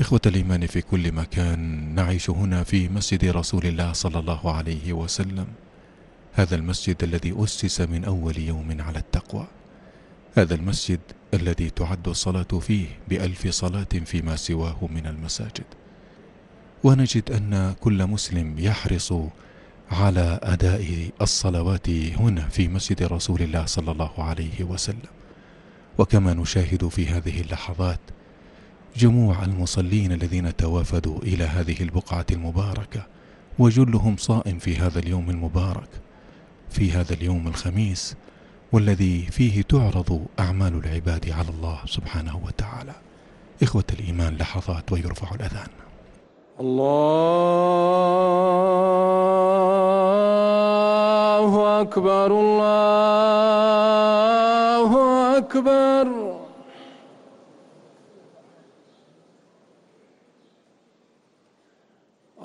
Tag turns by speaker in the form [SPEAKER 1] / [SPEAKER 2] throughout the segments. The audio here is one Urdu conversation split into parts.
[SPEAKER 1] إخوة الإيمان في كل مكان، نعيش هنا في مسجد رسول الله صلى الله عليه وسلم. هذا المسجد الذي أسس من أول يوم على التقوى. هذا المسجد الذي تعد الصلاة فيه بألف صلاة فيما سواه من المساجد. ونجد أن كل مسلم يحرص على أداء الصلوات هنا في مسجد رسول الله صلى الله عليه وسلم. وكما نشاهد في هذه اللحظات جموع المصلين الذين توافدوا إلى هذه البقعة المباركة، وجلهم صائم في هذا اليوم المبارك، في هذا اليوم الخميس، والذي فيه تعرض أعمال العباد على الله سبحانه وتعالى. إخوة الإيمان، لحظات ويرفع الأذان.
[SPEAKER 2] الله أكبر الله أكبر.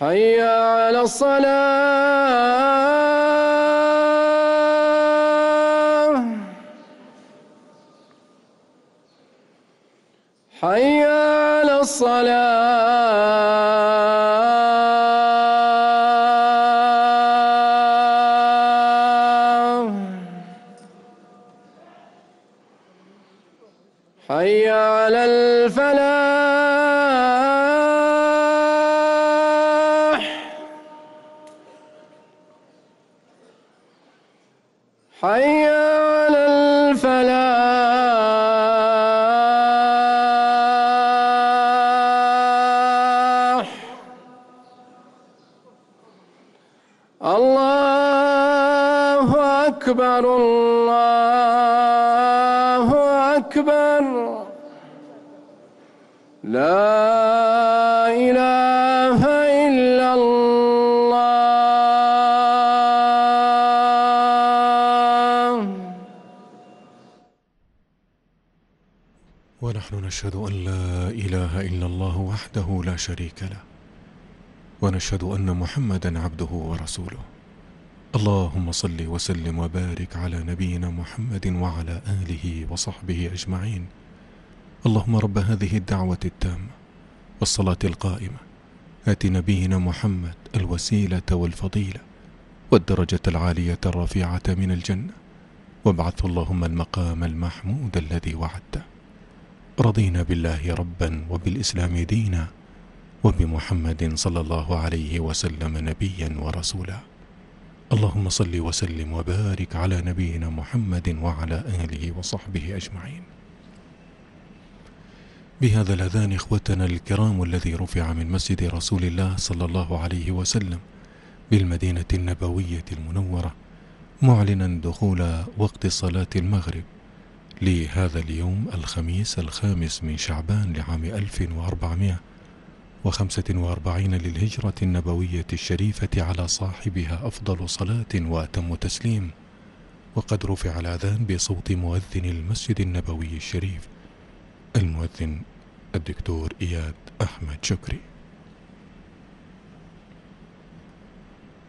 [SPEAKER 2] حي على الصلاة. حي على الصلاة. حي على الفلاح. حي على الفلاح. الله أكبر الله أكبر. لا إله
[SPEAKER 1] ونحن نشهد أن لا إله إلا الله وحده لا شريك له. ونشهد أن محمدا عبده ورسوله. اللهم صل وسلم وبارك على نبينا محمد وعلى آله وصحبه أجمعين. اللهم رب هذه الدعوة التامة والصلاة القائمة. آت نبينا محمد الوسيلة والفضيلة والدرجة العالية الرفيعة من الجنة. وابعثه اللهم المقام المحمود الذي وعدته. رضينا بالله ربا وبالإسلام دينا وبمحمد صلى الله عليه وسلم نبيا ورسولا. اللهم صل وسلم وبارك على نبينا محمد وعلى آله وصحبه أجمعين. بهذا الأذان إخوتنا الكرام الذي رفع من مسجد رسول الله صلى الله عليه وسلم بالمدينة النبوية المنورة، معلنا دخول وقت صلاة المغرب. لهذا اليوم الخميس الخامس من شعبان لعام 1445 للهجرة النبوية الشريفة على صاحبها أفضل صلاة وأتم تسليم. وقد رفع الأذان بصوت مؤذن المسجد النبوي الشريف. المؤذن الدكتور إياد أحمد شكري.